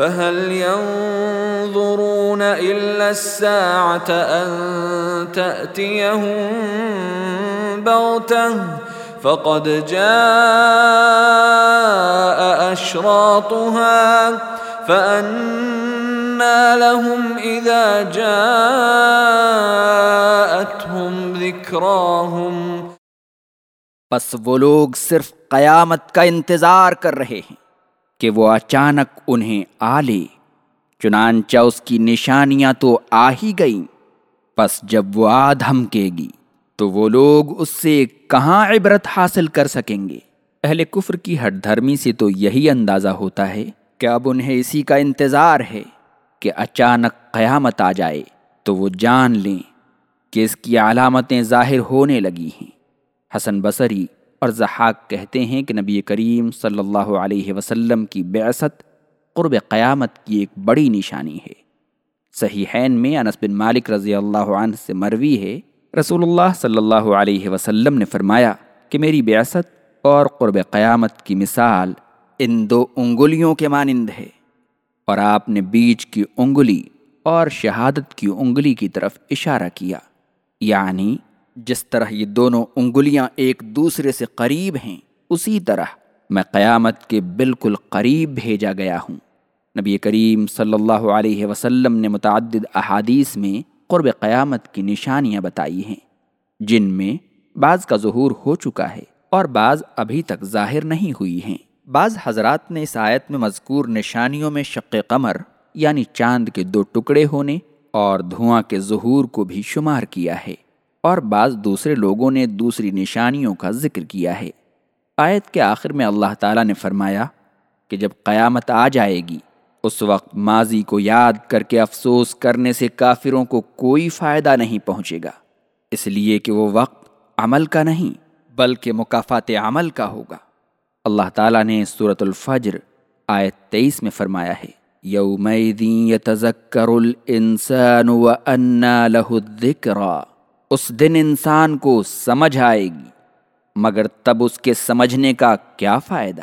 فهل ينظرون إلا الساعة أن تأتيهم بغتة؟ فقد جاء أشراطها، فأنا لهم إذا جاءتهم ذكراهم. پس وہ لوگ صرف قیامت کا انتظار کر رہے ہیں۔ کہ وہ اچانک انہیں آ لے، چنانچہ اس کی نشانیاں تو آ ہی گئیں۔ پس جب وہ آ دھمکے گی، تو وہ لوگ اس سے کہاں عبرت حاصل کر سکیں گے؟ اہل کفر کی ہٹ دھرمی سے تو یہی اندازہ ہوتا ہے کہ اب انہیں اسی کا انتظار ہے کہ اچانک قیامت آ جائے۔ تو وہ جان لیں کہ اس کی علامتیں ظاہر ہونے لگی ہیں۔ حسن بصری اور زحاق کہتے ہیں کہ نبی کریم صلی اللہ علیہ وسلم کی بعثت قرب قیامت کی ایک بڑی نشانی ہے۔ صحیحین میں انس بن مالک رضی اللہ عنہ سے مروی ہے۔ رسول اللہ صلی اللہ علیہ وسلم نے فرمایا کہ میری بیاست اور قرب قیامت کی مثال ان دو انگلیوں کے مانند ہے۔ اور آپ نے بیچ کی انگلی اور شہادت کی انگلی کی طرف اشارہ کیا۔ یعنی جس طرح یہ دونوں انگلیاں ایک دوسرے سے قریب ہیں، اسی طرح میں قیامت کے بالکل قریب بھیجا گیا ہوں۔ نبی کریم صلی اللہ علیہ وسلم نے متعدد احادیث میں قرب قیامت کی نشانیاں بتائی ہیں، جن میں بعض کا ظہور ہو چکا ہے اور بعض ابھی تک ظاہر نہیں ہوئی ہیں۔ بعض حضرات نے اس آیت میں مذکور نشانیوں میں شق قمر یعنی چاند کے دو ٹکڑے ہونے اور دھواں کے ظہور کو بھی شمار کیا ہے۔ اور بعض دوسرے لوگوں نے دوسری نشانیوں کا ذکر کیا ہے۔ آیت کے آخر میں اللہ تعالیٰ نے فرمایا کہ جب قیامت آ جائے گی، اس وقت ماضی کو یاد کر کے افسوس کرنے سے کافروں کو کوئی فائدہ نہیں پہنچے گا۔ اس لیے کہ وہ وقت عمل کا نہیں، بلکہ مقافات عمل کا ہوگا۔ اللہ تعالیٰ نے صورت الفجر آیت تیئیس میں فرمایا ہے یوم یتذکر الانسان وانا له الذکرہ اس دن انسان کو سمجھ آئے گی، مگر تب اس کے سمجھنے کا کیا فائدہ؟